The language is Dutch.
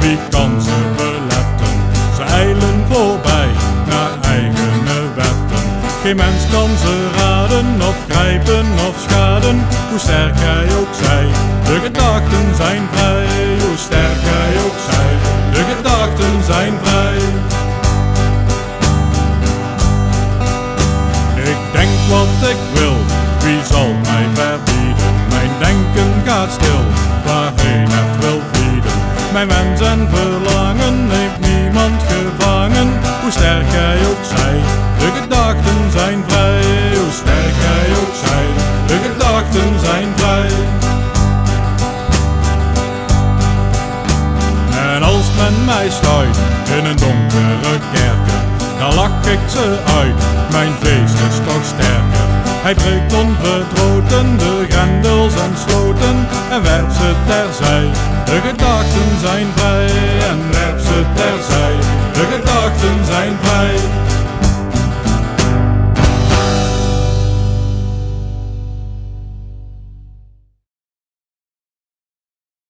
wie kan ze beletten? Ze eilen voorbij naar eigene wetten. Geen mens kan ze raden of grijpen of schaden, hoe sterk hij ook zij. De gedachten zijn vrij, hoe sterk hij ook zij. De gedachten zijn vrij. Ik denk wat ik wil, wie zal mij verbieden? Mijn denken gaat stil, waarheen het wil vlieden. Mijn wens en verlangen heeft niemand gevangen, hoe sterk hij ook zij. De gedachten zijn vrij, hoe sterk hij ook zij. De gedachten zijn vrij. En als men mij sluit in een donkere kerker, dan lach ik ze uit, mijn feest is toch sterker. Hij breekt onvertroten de grendels en sloten en werpt ze terzij. De gedachten zijn vrij en werpt ze terzij. De gedachten zijn vrij.